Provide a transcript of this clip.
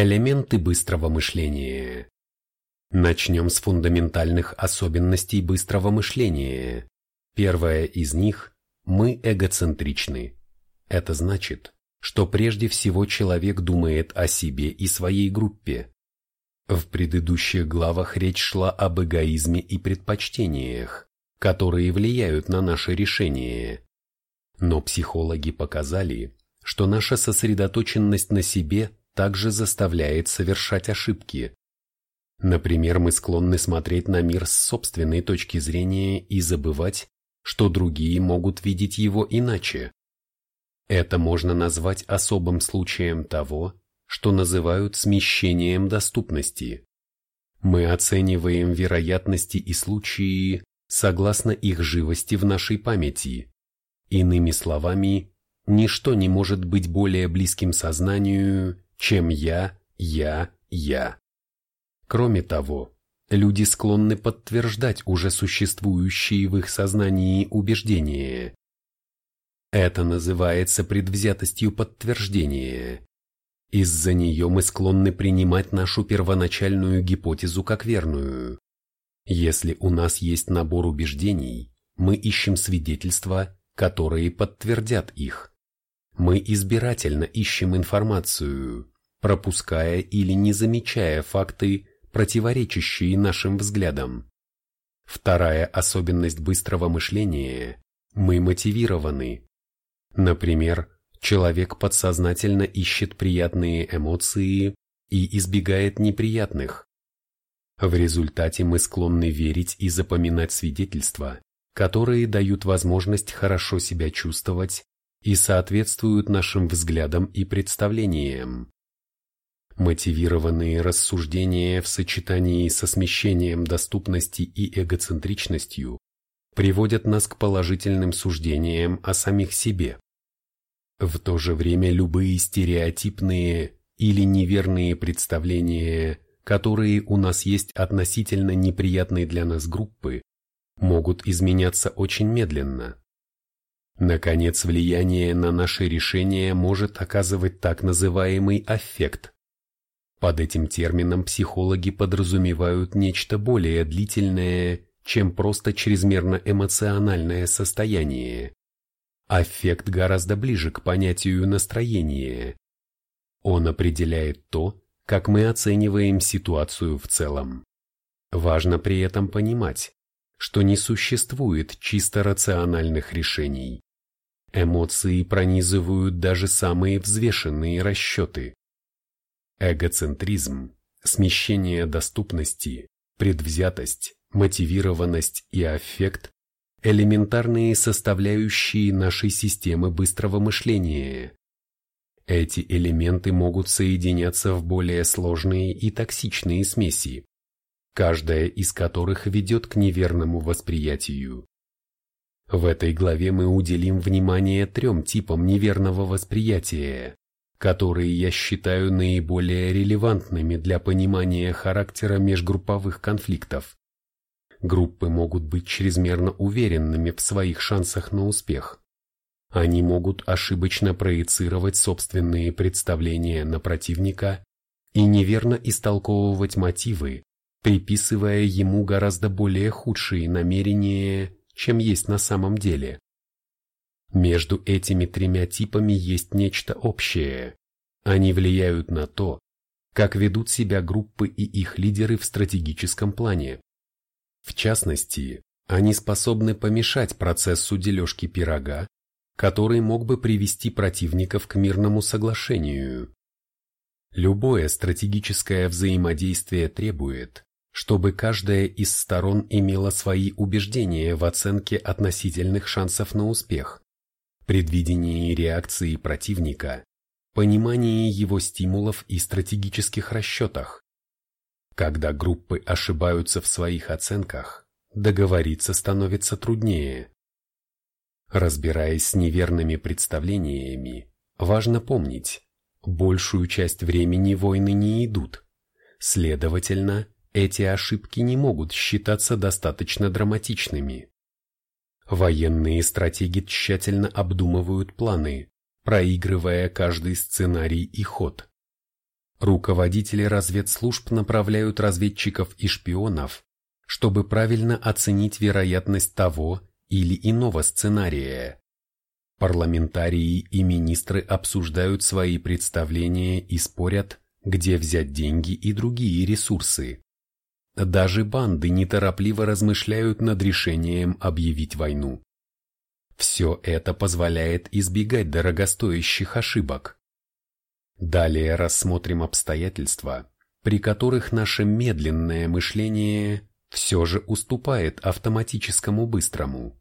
Элементы быстрого мышления. Начнем с фундаментальных особенностей быстрого мышления. Первая из них – мы эгоцентричны. Это значит, что прежде всего человек думает о себе и своей группе. В предыдущих главах речь шла об эгоизме и предпочтениях, которые влияют на наше решение. Но психологи показали, что наша сосредоточенность на себе также заставляет совершать ошибки. Например, мы склонны смотреть на мир с собственной точки зрения и забывать, что другие могут видеть его иначе. Это можно назвать особым случаем того, что называют смещением доступности. Мы оцениваем вероятности и случаи согласно их живости в нашей памяти. Иными словами, ничто не может быть более близким сознанию, чем я, я, я. Кроме того, люди склонны подтверждать уже существующие в их сознании убеждения. Это называется предвзятостью подтверждения. Из-за нее мы склонны принимать нашу первоначальную гипотезу как верную. Если у нас есть набор убеждений, мы ищем свидетельства, которые подтвердят их. Мы избирательно ищем информацию, пропуская или не замечая факты, противоречащие нашим взглядам. Вторая особенность быстрого мышления – мы мотивированы. Например, человек подсознательно ищет приятные эмоции и избегает неприятных. В результате мы склонны верить и запоминать свидетельства, которые дают возможность хорошо себя чувствовать и соответствуют нашим взглядам и представлениям. Мотивированные рассуждения в сочетании со смещением доступности и эгоцентричностью приводят нас к положительным суждениям о самих себе. В то же время любые стереотипные или неверные представления, которые у нас есть относительно неприятной для нас группы, могут изменяться очень медленно. Наконец, влияние на наши решения может оказывать так называемый аффект. Под этим термином психологи подразумевают нечто более длительное, чем просто чрезмерно эмоциональное состояние. Аффект гораздо ближе к понятию настроения. Он определяет то, как мы оцениваем ситуацию в целом. Важно при этом понимать, что не существует чисто рациональных решений. Эмоции пронизывают даже самые взвешенные расчеты. Эгоцентризм, смещение доступности, предвзятость, мотивированность и аффект – элементарные составляющие нашей системы быстрого мышления. Эти элементы могут соединяться в более сложные и токсичные смеси, каждая из которых ведет к неверному восприятию. В этой главе мы уделим внимание трем типам неверного восприятия, которые я считаю наиболее релевантными для понимания характера межгрупповых конфликтов. Группы могут быть чрезмерно уверенными в своих шансах на успех. Они могут ошибочно проецировать собственные представления на противника и неверно истолковывать мотивы, приписывая ему гораздо более худшие намерения, чем есть на самом деле. Между этими тремя типами есть нечто общее. Они влияют на то, как ведут себя группы и их лидеры в стратегическом плане. В частности, они способны помешать процессу дележки пирога, который мог бы привести противников к мирному соглашению. Любое стратегическое взаимодействие требует, чтобы каждая из сторон имела свои убеждения в оценке относительных шансов на успех, предвидении реакции противника, понимании его стимулов и стратегических расчетах. Когда группы ошибаются в своих оценках, договориться становится труднее. Разбираясь с неверными представлениями, важно помнить, большую часть времени войны не идут. Следовательно, эти ошибки не могут считаться достаточно драматичными. Военные стратеги тщательно обдумывают планы, проигрывая каждый сценарий и ход. Руководители разведслужб направляют разведчиков и шпионов, чтобы правильно оценить вероятность того или иного сценария. Парламентарии и министры обсуждают свои представления и спорят, где взять деньги и другие ресурсы. Даже банды неторопливо размышляют над решением объявить войну. Все это позволяет избегать дорогостоящих ошибок. Далее рассмотрим обстоятельства, при которых наше медленное мышление все же уступает автоматическому быстрому.